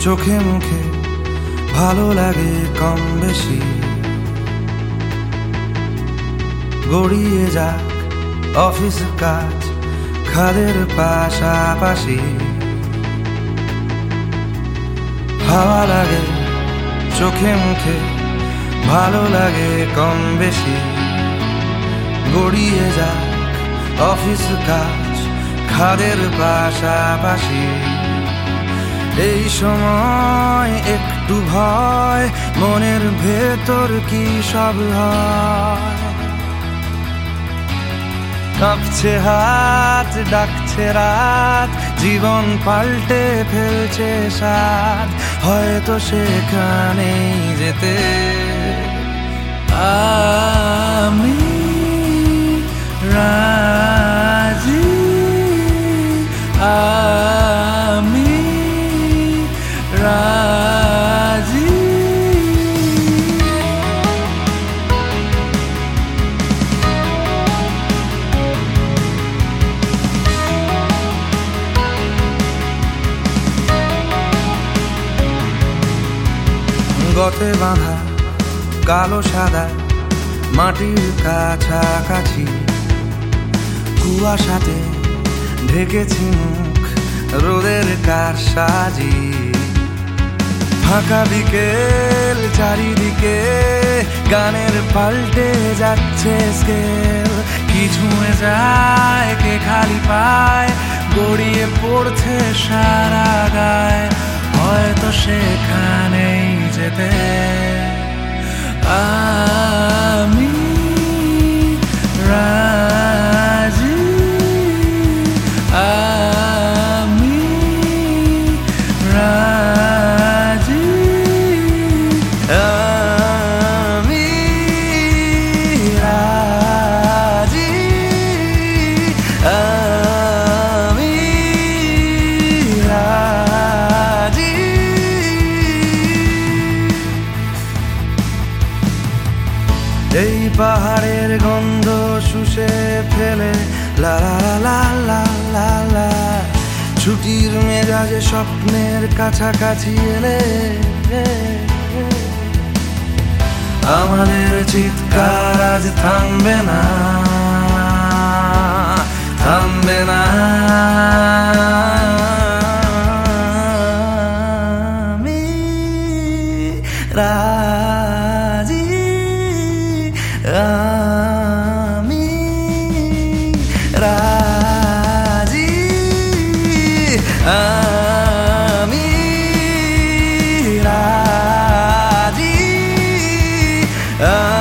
চোখে মুখে ভালো লাগে কম বেশি। গড়িয়ে যাক অফিস কাজ, খাদের পাশাপাশি। হাওয়া লাগে, চোখে মুখে ভালো লাগে কম বেশি। গড়িয়ে যাক অফিস কাজ, খাদের পাশাপাশি। এই সময় একটু ভয়, মনের ভেতর কি সব কাঁপছে হাত, ডাকছে রাত, জীবন পাল্টে ফেলছে সাত হয়তো সেখানেই যেতে। আমি গতে বাঁধা, কালো সাদা মাটির কাছাকাছি। কুয়াশাতে ঢেকেছি মুখ, রোদের কার সাজি ফাঁকা বিকেল, চারিদিকে গানের পাল্টে যাচ্ছে স্কেল কি ছুঁয়ে যায়, কে খালি পায়, গড়িয়ে পড়ছে সারা গায়। হয়তো সেখানেই যেতে। আমি রাজি। আমি এই পাহাড়ের গন্ধ শুষে ফেলে। লা লা লা লা লা ছুটির মেজাজে স্বপ্নের কাছাকাছি এলে। আমাদের চিৎকার আজ থামবে না থামবে না। 아미라디. 아